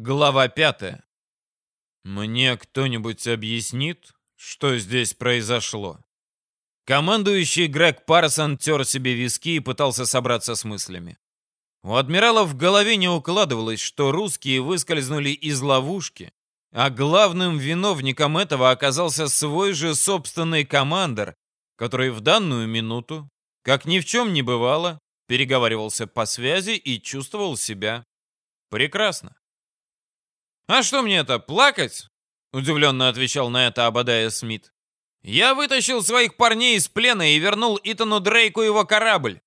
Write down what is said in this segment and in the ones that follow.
Глава пятая. Мне кто-нибудь объяснит, что здесь произошло? Командующий Грег Парсон тер себе виски и пытался собраться с мыслями. У адмирала в голове не укладывалось, что русские выскользнули из ловушки, а главным виновником этого оказался свой же собственный командир, который в данную минуту, как ни в чем не бывало, переговаривался по связи и чувствовал себя прекрасно. «А что мне это, плакать?» — удивленно отвечал на это Абадая Смит. «Я вытащил своих парней из плена и вернул Итану Дрейку его корабль».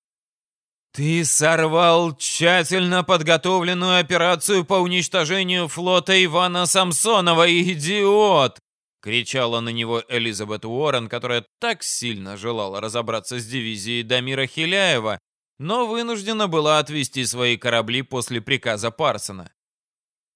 «Ты сорвал тщательно подготовленную операцию по уничтожению флота Ивана Самсонова, идиот!» — кричала на него Элизабет Уоррен, которая так сильно желала разобраться с дивизией Дамира Хиляева, но вынуждена была отвести свои корабли после приказа Парсона.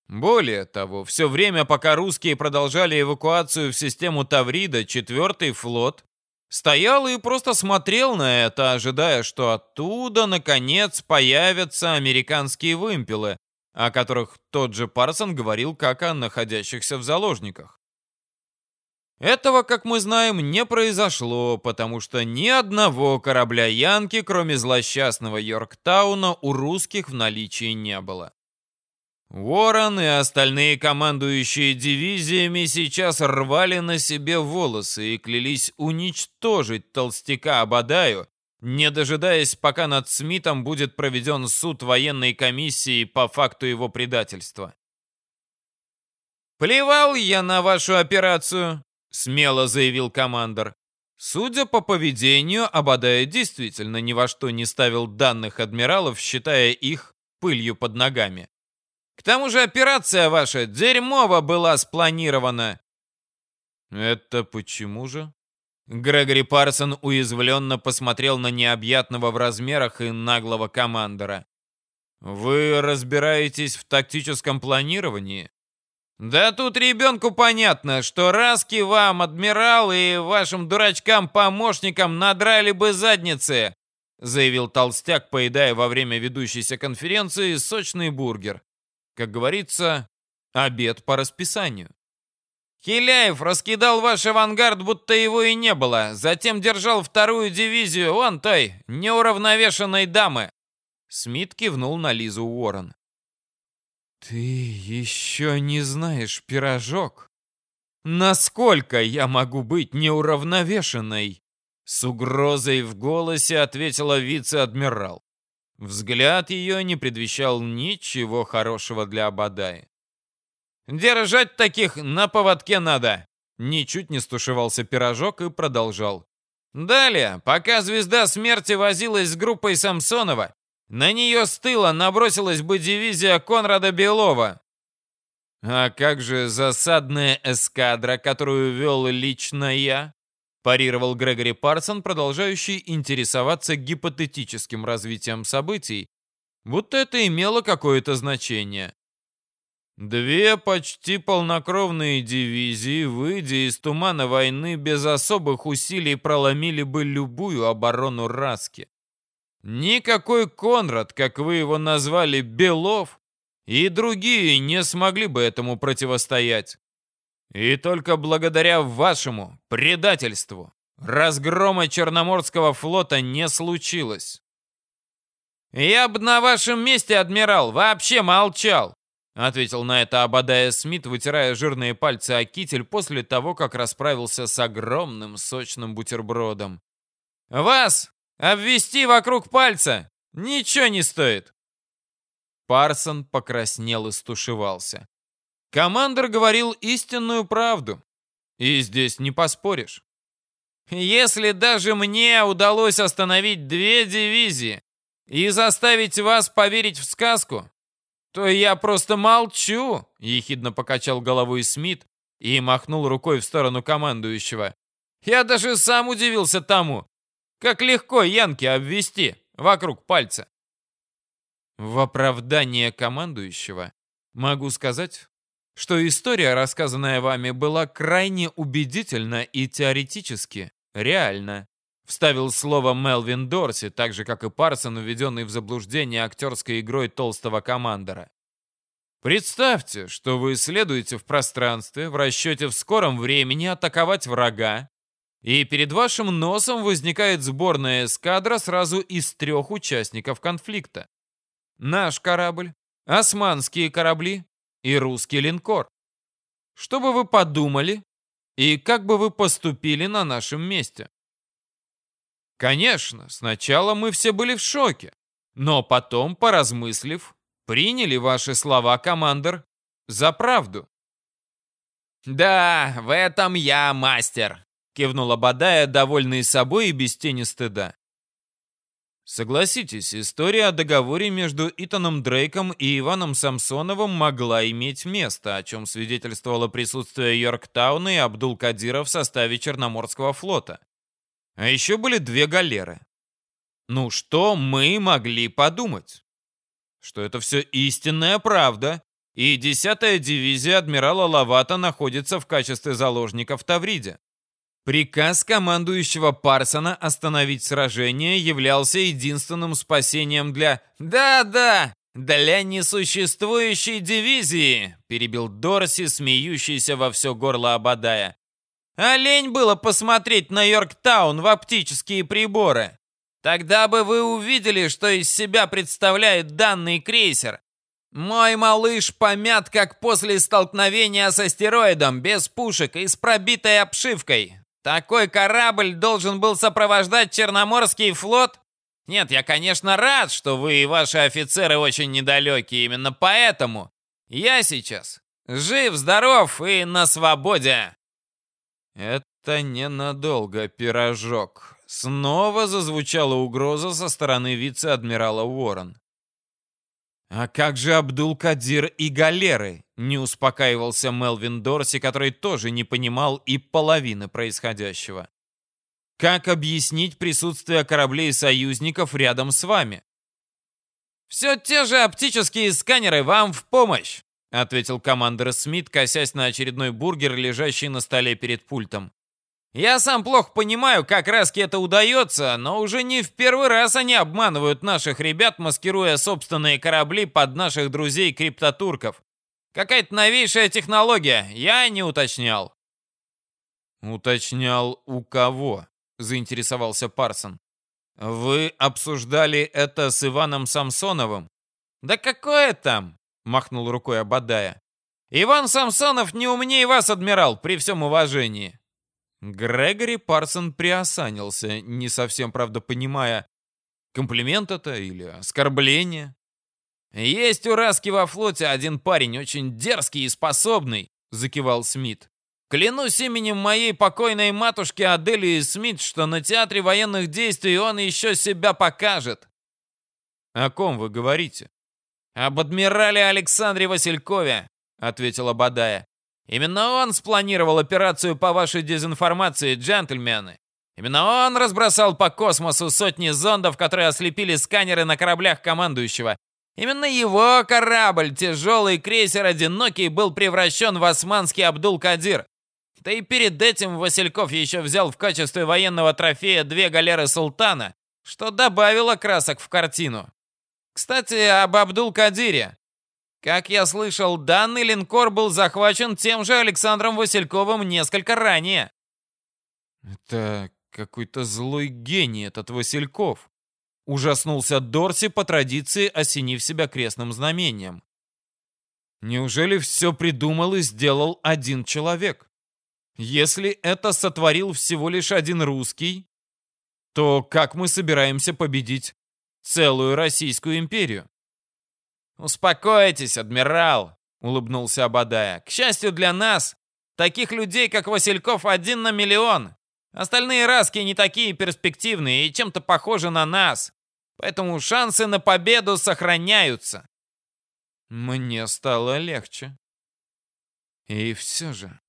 Более того, все время, пока русские продолжали эвакуацию в систему Таврида, четвертый флот стоял и просто смотрел на это, ожидая, что оттуда, наконец, появятся американские вымпелы, о которых тот же Парсон говорил как о находящихся в заложниках. Этого, как мы знаем, не произошло, потому что ни одного корабля Янки, кроме злосчастного Йорктауна, у русских в наличии не было. Уоррен и остальные командующие дивизиями сейчас рвали на себе волосы и клялись уничтожить толстяка Абадаю, не дожидаясь, пока над Смитом будет проведен суд военной комиссии по факту его предательства. «Плевал я на вашу операцию», — смело заявил командор. Судя по поведению, Абадая действительно ни во что не ставил данных адмиралов, считая их пылью под ногами. Тому же операция ваша дерьмово была спланирована. Это почему же? Грегори Парсон уязвленно посмотрел на необъятного в размерах и наглого командора. «Вы разбираетесь в тактическом планировании?» «Да тут ребенку понятно, что Раски вам, адмирал, и вашим дурачкам-помощникам надрали бы задницы», заявил толстяк, поедая во время ведущейся конференции сочный бургер. Как говорится, обед по расписанию. Хиляев раскидал ваш авангард, будто его и не было. Затем держал вторую дивизию вон той, неуравновешенной дамы. Смит кивнул на Лизу Уоррен. «Ты еще не знаешь, пирожок, насколько я могу быть неуравновешенной?» С угрозой в голосе ответила вице-адмирал. Взгляд ее не предвещал ничего хорошего для Абадаи. «Держать таких на поводке надо!» Ничуть не стушевался пирожок и продолжал. Далее, пока звезда смерти возилась с группой Самсонова, на нее с тыла набросилась бы дивизия Конрада Белова. А как же засадная эскадра, которую вел лично я? Парировал Грегори Парсон, продолжающий интересоваться гипотетическим развитием событий, будто это имело какое-то значение. Две почти полнокровные дивизии, выйдя из тумана войны, без особых усилий проломили бы любую оборону Раски. Никакой Конрад, как вы его назвали, Белов, и другие не смогли бы этому противостоять. И только благодаря вашему предательству разгрома Черноморского флота не случилось. «Я бы на вашем месте, адмирал, вообще молчал», ответил на это Абадая Смит, вытирая жирные пальцы о китель после того, как расправился с огромным сочным бутербродом. «Вас обвести вокруг пальца ничего не стоит». Парсон покраснел и стушевался. Командор говорил истинную правду. И здесь не поспоришь. Если даже мне удалось остановить две дивизии и заставить вас поверить в сказку, то я просто молчу, ехидно покачал головой Смит и махнул рукой в сторону командующего. Я даже сам удивился тому, как легко Янки обвести вокруг пальца. В оправдание командующего могу сказать, что история, рассказанная вами, была крайне убедительна и теоретически реальна. Вставил слово Мелвин Дорси, так же, как и Парсон, уведенный в заблуждение актерской игрой толстого командора. Представьте, что вы следуете в пространстве в расчете в скором времени атаковать врага, и перед вашим носом возникает сборная эскадра сразу из трех участников конфликта. Наш корабль, османские корабли и русский линкор. Что бы вы подумали и как бы вы поступили на нашем месте? Конечно, сначала мы все были в шоке, но потом, поразмыслив, приняли ваши слова, командир, за правду. «Да, в этом я мастер», кивнула Бадая, довольный собой и без тени стыда. Согласитесь, история о договоре между Итаном Дрейком и Иваном Самсоновым могла иметь место, о чем свидетельствовало присутствие Йорктауна и Абдул-Кадира в составе Черноморского флота. А еще были две галеры. Ну что мы могли подумать? Что это все истинная правда, и 10-я дивизия адмирала Лавата находится в качестве заложника в Тавриде. Приказ командующего Парсона остановить сражение являлся единственным спасением для... «Да-да, для несуществующей дивизии!» перебил Дорси, смеющийся во все горло Абадая. «Олень было посмотреть на Йорктаун в оптические приборы. Тогда бы вы увидели, что из себя представляет данный крейсер. Мой малыш помят, как после столкновения с астероидом, без пушек и с пробитой обшивкой. Такой корабль должен был сопровождать Черноморский флот? Нет, я, конечно, рад, что вы и ваши офицеры очень недалекие. Именно поэтому я сейчас жив, здоров и на свободе. Это ненадолго, пирожок. Снова зазвучала угроза со стороны вице-адмирала Уоррен. «А как же Абдул-Кадир и галеры?» — не успокаивался Мелвин Дорси, который тоже не понимал и половины происходящего. «Как объяснить присутствие кораблей союзников рядом с вами?» «Все те же оптические сканеры вам в помощь!» — ответил командир Смит, косясь на очередной бургер, лежащий на столе перед пультом. Я сам плохо понимаю, как Раске это удается, но уже не в первый раз они обманывают наших ребят, маскируя собственные корабли под наших друзей-криптотурков. Какая-то новейшая технология, я не уточнял. Уточнял у кого? Заинтересовался Парсон. Вы обсуждали это с Иваном Самсоновым? Да какое там? Махнул рукой Абадая. Иван Самсонов не умнее вас, адмирал, при всем уважении. Грегори Парсон приосанился, не совсем, правда, понимая, комплимент это или оскорбление. «Есть у Раски во флоте один парень, очень дерзкий и способный», — закивал Смит. «Клянусь именем моей покойной матушки Аделии Смит, что на театре военных действий он еще себя покажет». «О ком вы говорите?» «Об адмирале Александре Василькове», — ответила Бадая. Именно он спланировал операцию по вашей дезинформации, джентльмены. Именно он разбросал по космосу сотни зондов, которые ослепили сканеры на кораблях командующего. Именно его корабль, тяжелый крейсер «Одинокий», был превращен в османский Абдул-Кадир. Да и перед этим Васильков еще взял в качестве военного трофея две галеры «Султана», что добавило красок в картину. Кстати, об Абдул-Кадире. Как я слышал, данный линкор был захвачен тем же Александром Васильковым несколько ранее. Это какой-то злой гений этот Васильков. Ужаснулся Дорси по традиции, осенив себя крестным знамением. Неужели все придумал и сделал один человек? Если это сотворил всего лишь один русский, то как мы собираемся победить целую Российскую империю? «Успокойтесь, адмирал», — улыбнулся Абадая. «К счастью для нас, таких людей, как Васильков, один на миллион. Остальные раски не такие перспективные и чем-то похожи на нас. Поэтому шансы на победу сохраняются». Мне стало легче. И все же,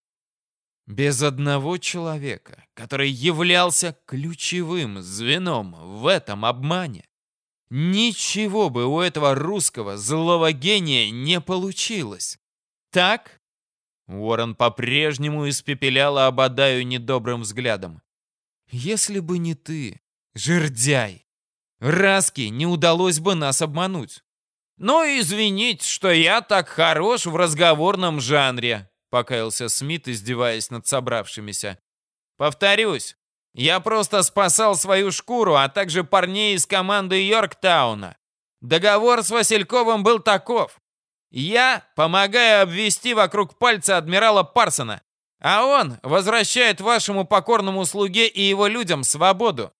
без одного человека, который являлся ключевым звеном в этом обмане, Ничего бы у этого русского злого гения не получилось. Так? Уоррен по-прежнему испепелял Абадаю недобрым взглядом. Если бы не ты, жердяй, Раски не удалось бы нас обмануть. Ну, извините, что я так хорош в разговорном жанре», — покаялся Смит, издеваясь над собравшимися. «Повторюсь, я просто спасал свою шкуру, а также парней из команды Йорктауна. Договор с Васильковым был таков. Я помогаю обвести вокруг пальца адмирала Парсона, а он возвращает вашему покорному слуге и его людям свободу.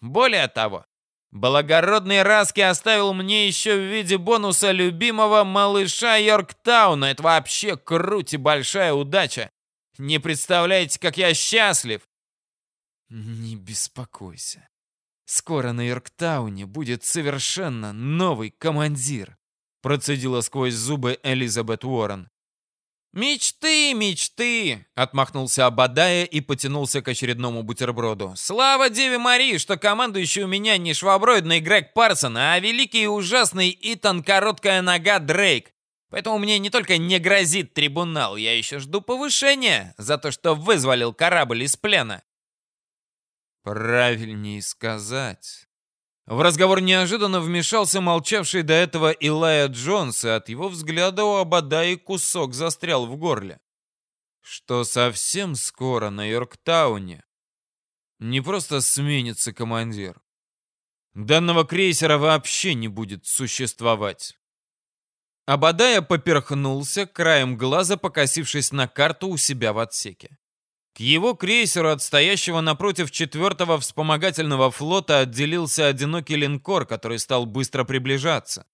Более того, благородный Раски оставил мне еще в виде бонуса любимого малыша Йорктауна. Это вообще круть и большая удача. Не представляете, как я счастлив. Не беспокойся. Скоро на Йорктауне будет совершенно новый командир. Процедила сквозь зубы Элизабет Уоррен. «Мечты, мечты!» — отмахнулся Абадая и потянулся к очередному бутерброду. «Слава Деве Марии, что командующий у меня не шваброидный Грег Парсон, а великий и ужасный Итан Короткая Нога Дрейк. Поэтому мне не только не грозит трибунал, я еще жду повышения за то, что вызволил корабль из плена». «Правильнее сказать, в разговор неожиданно вмешался молчавший до этого Илая Джонс, и от его взгляда у Абадаи кусок застрял в горле. Что совсем скоро на Йорктауне не просто сменится командир. Данного крейсера вообще не будет существовать. Абадая поперхнулся, краем глаза покосившись на карту у себя в отсеке. Его крейсеру, отстоящего напротив четвертого вспомогательного флота, отделился одинокий линкор, который стал быстро приближаться.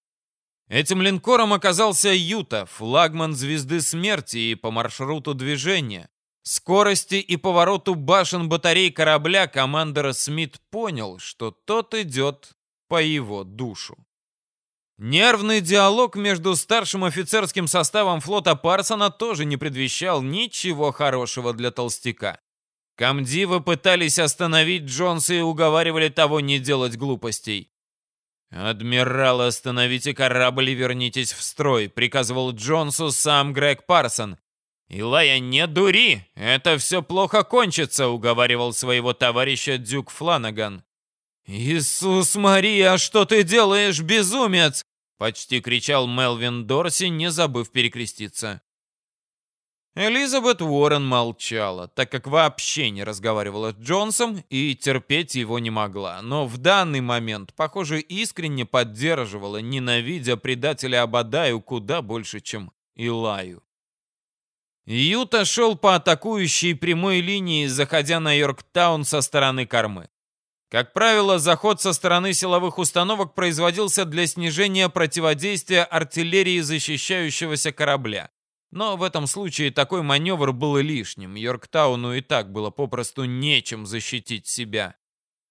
Этим линкором оказался Юта, флагман звезды смерти и по маршруту движения. Скорости и повороту башен батарей корабля командора Смит понял, что тот идет по его душу. Нервный диалог между старшим офицерским составом флота Парсона тоже не предвещал ничего хорошего для толстяка. Камдивы пытались остановить Джонса и уговаривали того не делать глупостей. «Адмирал, остановите корабль и вернитесь в строй», — приказывал Джонсу сам Грег Парсон. «Илая, не дури! Это все плохо кончится», — уговаривал своего товарища Дюк Фланаган. «Иисус Мария, что ты делаешь, безумец?» Почти кричал Мелвин Дорси, не забыв перекреститься. Элизабет Уоррен молчала, так как вообще не разговаривала с Джонсом и терпеть его не могла, но в данный момент, похоже, искренне поддерживала, ненавидя предателя Абадаю куда больше, чем Илаю. Юта шел по атакующей прямой линии, заходя на Йорктаун со стороны кормы. Как правило, заход со стороны силовых установок производился для снижения противодействия артиллерии защищающегося корабля. Но в этом случае такой маневр был лишним. Йорктауну и так было попросту нечем защитить себя.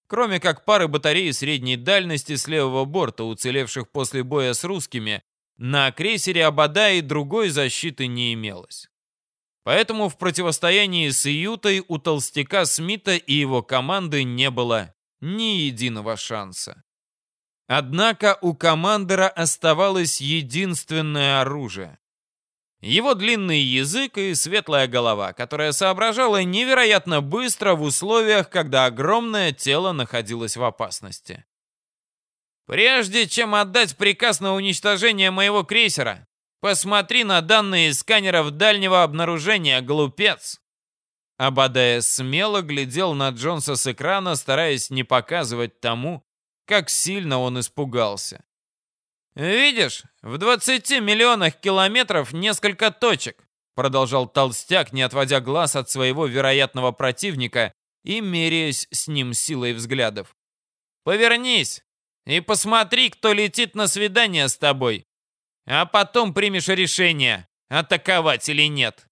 Кроме как пары батарей средней дальности с левого борта, уцелевших после боя с русскими, на крейсере Абада другой защиты не имелось. Поэтому в противостоянии с Иютой у толстяка Смита и его команды не было ни единого шанса. Однако у командора оставалось единственное оружие. Его длинный язык и светлая голова, которая соображала невероятно быстро в условиях, когда огромное тело находилось в опасности. «Прежде чем отдать приказ на уничтожение моего крейсера, посмотри на данные сканеров дальнего обнаружения, глупец!» Абадая смело глядел на Джонса с экрана, стараясь не показывать тому, как сильно он испугался. «Видишь, в 20 миллионах километров несколько точек», продолжал Толстяк, не отводя глаз от своего вероятного противника и меряясь с ним силой взглядов. «Повернись и посмотри, кто летит на свидание с тобой, а потом примешь решение, атаковать или нет».